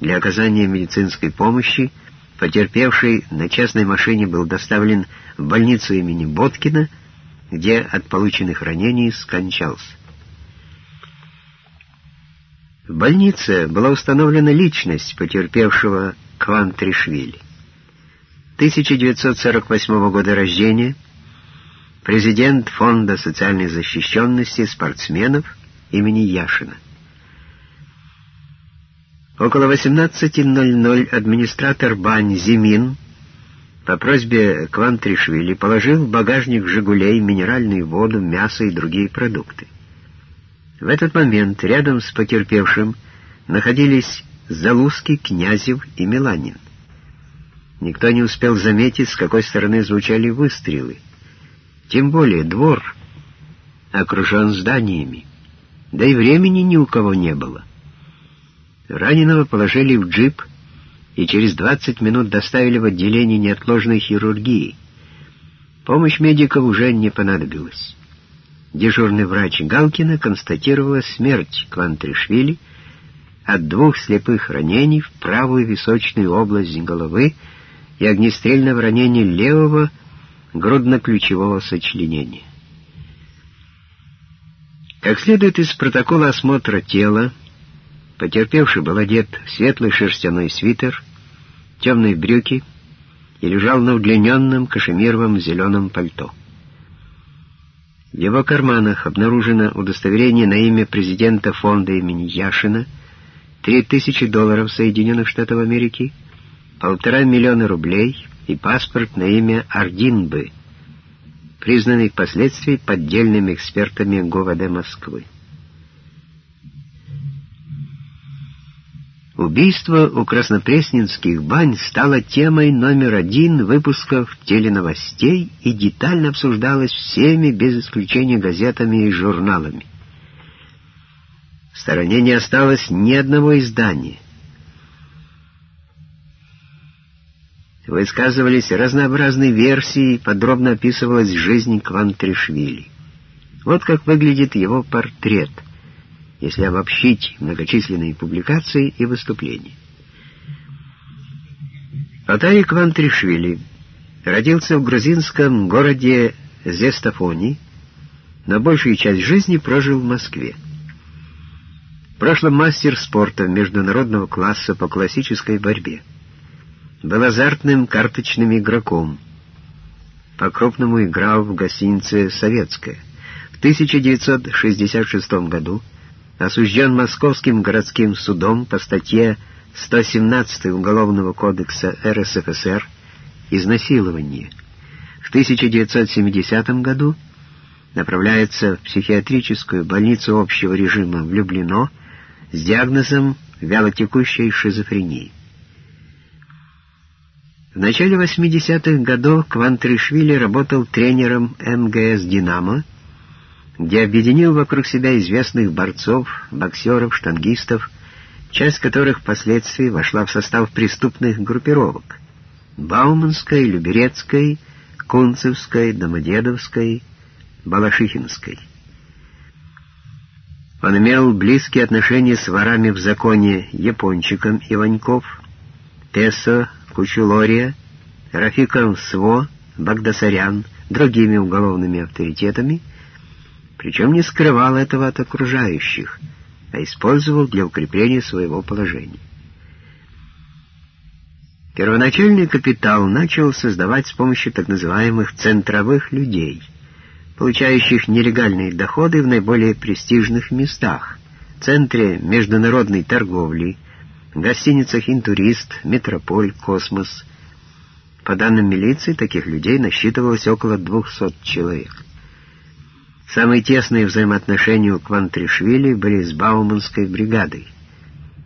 Для оказания медицинской помощи потерпевший на частной машине был доставлен в больницу имени Боткина, где от полученных ранений скончался. В больнице была установлена личность потерпевшего Квантришвили. 1948 года рождения, президент Фонда социальной защищенности спортсменов имени Яшина. Около 18.00 администратор Бань Зимин по просьбе Квантришвили положил в багажник «Жигулей» минеральную воду, мясо и другие продукты. В этот момент рядом с потерпевшим находились Залузский, Князев и Миланин. Никто не успел заметить, с какой стороны звучали выстрелы. Тем более двор окружен зданиями, да и времени ни у кого не было. Раненого положили в джип и через 20 минут доставили в отделение неотложной хирургии. Помощь медиков уже не понадобилась. Дежурный врач Галкина констатировала смерть Квантришвили от двух слепых ранений в правую височную область головы и огнестрельного ранения левого грудно-ключевого сочленения. Как следует из протокола осмотра тела, потерпевший был одет в светлый шерстяной свитер, темные брюки и лежал на удлиненном кашемировом зеленом пальто. В его карманах обнаружено удостоверение на имя президента фонда имени Яшина, 3000 долларов Соединенных Штатов Америки, полтора миллиона рублей и паспорт на имя Ардинбы, признанный впоследствии поддельными экспертами ГУВД Москвы. Убийство у краснопресненских бань стало темой номер один выпусков теленовостей и детально обсуждалось всеми, без исключения газетами и журналами. В стороне не осталось ни одного издания. Высказывались разнообразные версии, подробно описывалась жизнь Квантришвили. Вот как выглядит его портрет — если обобщить многочисленные публикации и выступления. Атаи Квантришвили родился в грузинском городе Зестафони, но большую часть жизни прожил в Москве. В прошлом мастер спорта международного класса по классической борьбе. Был азартным карточным игроком. По-крупному играл в гостинице «Советская». В 1966 году осужден Московским городским судом по статье 117 Уголовного кодекса РСФСР «Изнасилование». В 1970 году направляется в психиатрическую больницу общего режима в Люблино с диагнозом вялотекущей шизофрении. В начале 80-х годов Квантришвили работал тренером МГС «Динамо», где объединил вокруг себя известных борцов, боксеров, штангистов, часть которых впоследствии вошла в состав преступных группировок Бауманской, Люберецкой, Кунцевской, Домодедовской, Балашихинской. Он имел близкие отношения с ворами в законе Япончиком Иваньков, Тесо, Кучулория, Рафиком Сво, Багдасарян, другими уголовными авторитетами — причем не скрывал этого от окружающих, а использовал для укрепления своего положения. Первоначальный капитал начал создавать с помощью так называемых «центровых людей», получающих нелегальные доходы в наиболее престижных местах, центре международной торговли, гостиницах «Интурист», «Метрополь», «Космос». По данным милиции, таких людей насчитывалось около 200 человек. Самые тесные взаимоотношения у Квантришвили были с Бауманской бригадой,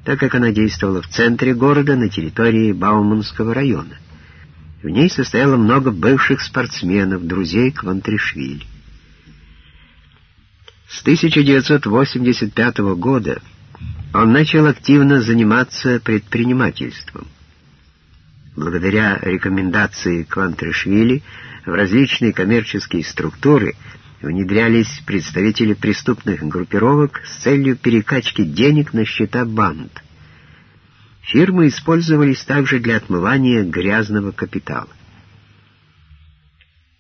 так как она действовала в центре города на территории Бауманского района. В ней состояло много бывших спортсменов, друзей Квантришвили. С 1985 года он начал активно заниматься предпринимательством. Благодаря рекомендации Квантришвили в различные коммерческие структуры – внедрялись представители преступных группировок с целью перекачки денег на счета банд. Фирмы использовались также для отмывания грязного капитала.